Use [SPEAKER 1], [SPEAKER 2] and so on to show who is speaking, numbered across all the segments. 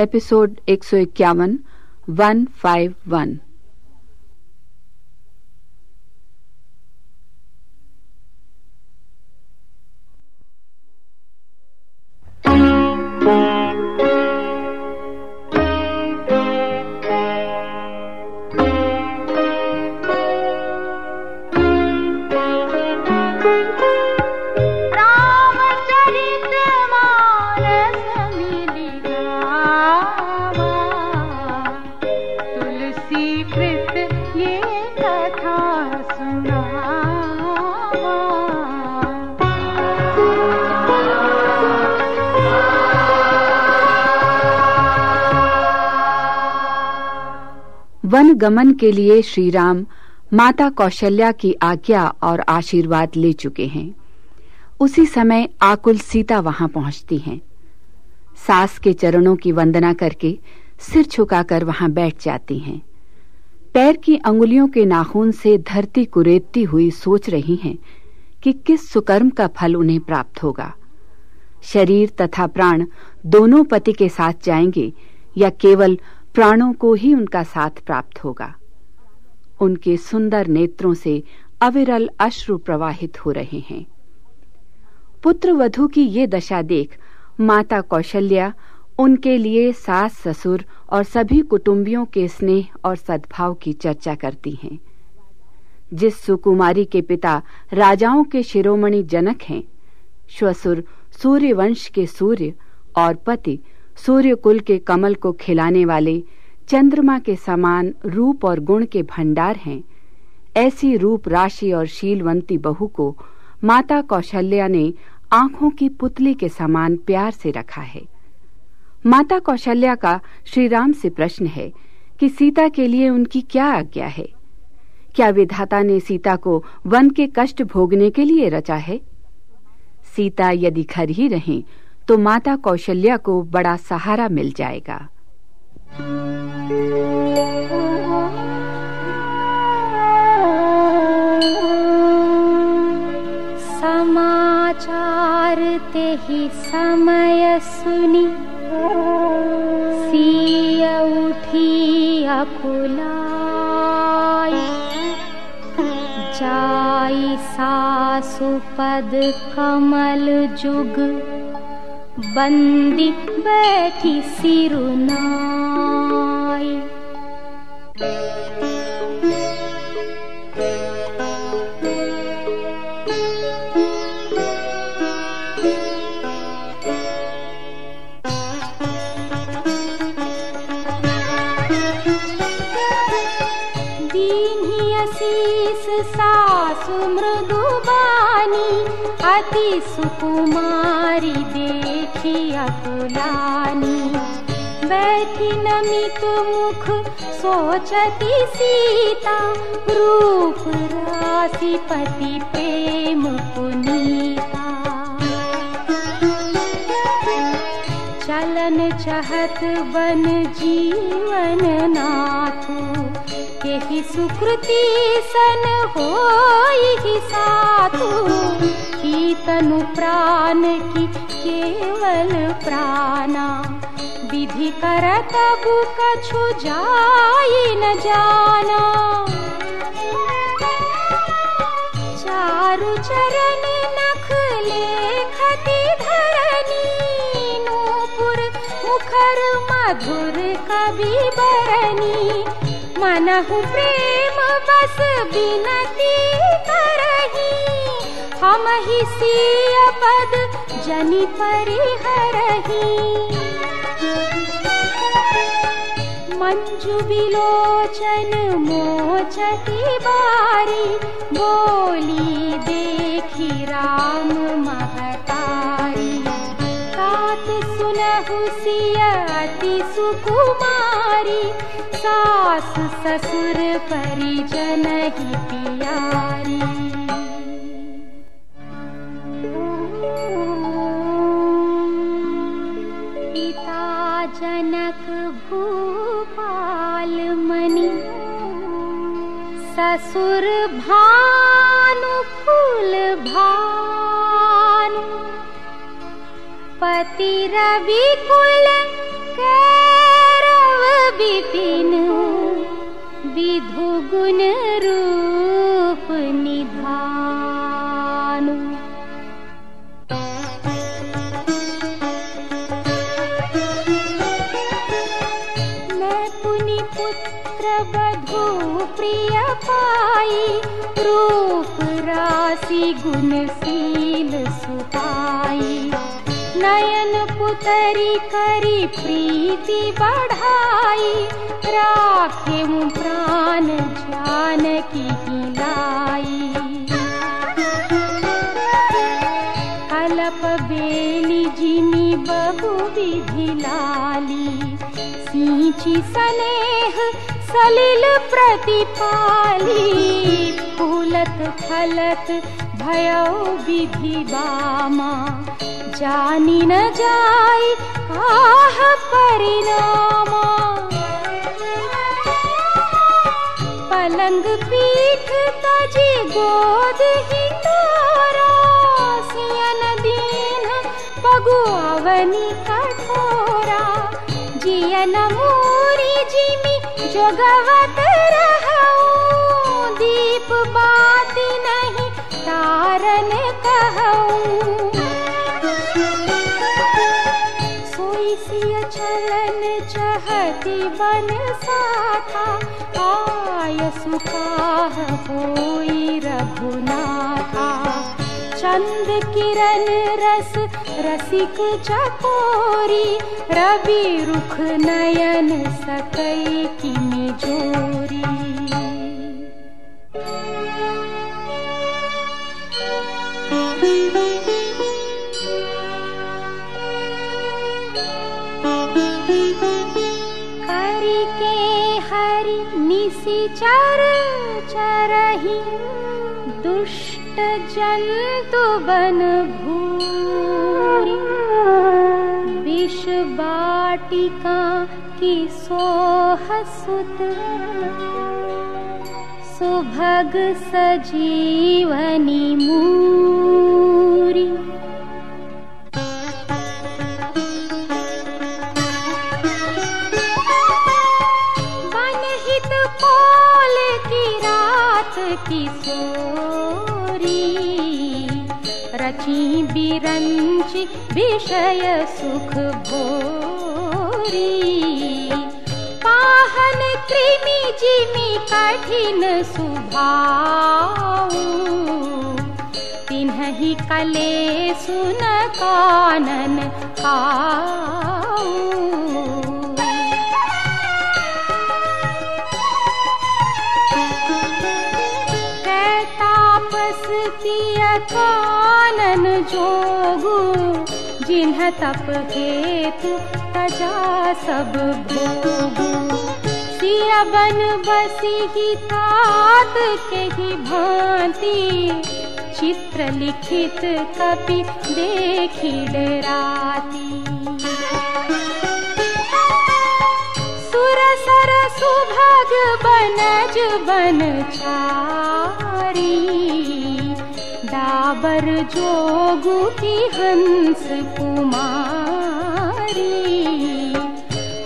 [SPEAKER 1] Episode एक सौ इक्यावन वन फाइव वन गमन के लिए श्री राम माता कौशल्या की आज्ञा और आशीर्वाद ले चुके हैं। उसी समय आकुल सीता वहाँ पहुँचती हैं। सास के चरणों की वंदना करके सिर झुकाकर वहाँ बैठ जाती हैं। पैर की अंगुलियों के नाखून से धरती कुरेदती हुई सोच रही हैं कि किस सुकर्म का फल उन्हें प्राप्त होगा। शरीर तथा प्राण दोनों पति के साथ जाएँगे या केवल प्राणों को ही उनका साथ प्राप्त होगा। उनके सुंदर नेत्रों से अविरल अश्रु प्रवाहित हो रहे हैं। पुत्र वधु की ये दशा देख माता कौशल्या, उनके लिए सास ससुर और सभी कुटुंबियों के स्नेह और सद्भाव की चर्चा करती हैं। जिस सुकुमारी के पिता राजाओं के शिरोमणि जनक हैं, श्वसुर सूर्यवंश के सूर्य और पति सूर्य कुल के कमल को खिलाने वाले चंद्रमा के समान रूप और गुण के भंडार हैं। ऐसी रूप राशि और शीलवंती बहू को माता कौशल्या ने आँखों की पुतली के समान प्यार से रखा है। माता कौशल्या का श्री राम से प्रश्न है कि सीता के लिए उनकी क्या आज्ञा है? क्या विधाता ने सीता को वन के कष्ट भोगने के लिए रचा है? सीता यदि घर ही रहें तो माता कौशल्या को बड़ा सहारा मिल जाएगा।
[SPEAKER 2] समाचार ते ही समय सुनी। सिय उठी अकुलाई। जाई सासु पद कमल जुग। बंदी बैठी सिरुनाई। सासु मृदुबानी अति सुकुमारी देखी अकुलानी बैठी नमित मुख सोचती सीता रूप राशि पति प्रेम पुनीता चलन चहत बन जीवन नाथू यही सुकृति सन हो ही साधु की तनु प्राण की केवल प्राणा। विधि कर तब कछु जाई न जाना। चारु चरण नख लेखती धरनी नूपुर मुखर मधुर कवि बरनी मनहु प्रेम बस बिनती करही हम ही सिय पद जनि परिहरही मंजु बिलोचन मोचती बारी बोली देखी राम महतारी। तात सुनहु सिय अति सुकुमारी सास ससुर परिजन ही पियारी ससुर भानु फूल भानु पति रवि कुल कैरव विपिन। कुलकर विधुगुणरूप गुणशील सुहाई नयन पुतरी करी प्रीति बढ़ाई। राखे प्राण जान की लाई कलप बेली जिमी बहु विधि लाली। सींची सनेह सलिल प्रतिपाली। फूलत फलत भयो विधि बामा जानी न जाई आह परिणामा। पलंग पीठ तजी गोद ही तोरा सियन दीन पगुआवनी कठोरा। जियन मोरी जिमी जोगवत चलन चहती बन साथा आय सुखाह होई रघुनाथा। चंद किरण रस रसिक चकोरी रवि रुख नयन सकई किमि जोरी हरि हरि निशिचर चरहि दुष्ट जन्तु बन भूरि विष बाटिका की सोह सुत सुभग सजीवनी मूरी रची बिरंच विषय सुख भोरी। पाहन कृमि जिमि कठिन सुभाऊ। तिन्हि कले सुन कानन काऊ। है तापस पिय कानन जोगु जिन्ह तप हेतु तजा सब भोगु। सिया बन बसी तात ही भांति चित्र लिखित कपि देखी डराती। सुर सर सुभग बनज बन छारी जोगु की हंस कुमारी।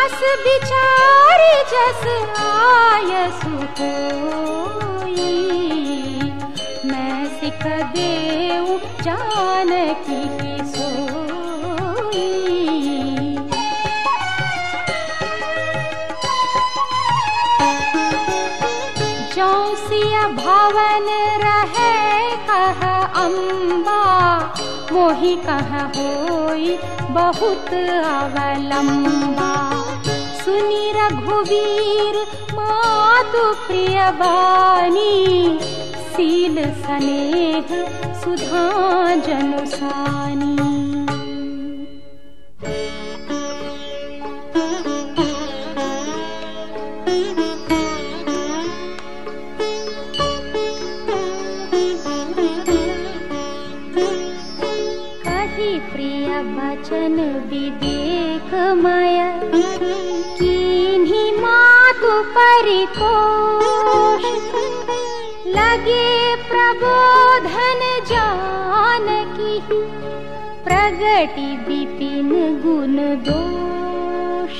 [SPEAKER 2] अस बिचारी जस आय सिख देऊ जानकी की सोई। चौसिया भवन अम्बा मोहि कह होई? बहुत अवलंबा। सुनी रघुवीर मातु प्रिय बानी। सील स्नेह सुधा जनुसानी बचन विवेक मय। किन्ही मातु परितोष। लगे प्रबोधन जान की प्रगति विपिन गुण दोष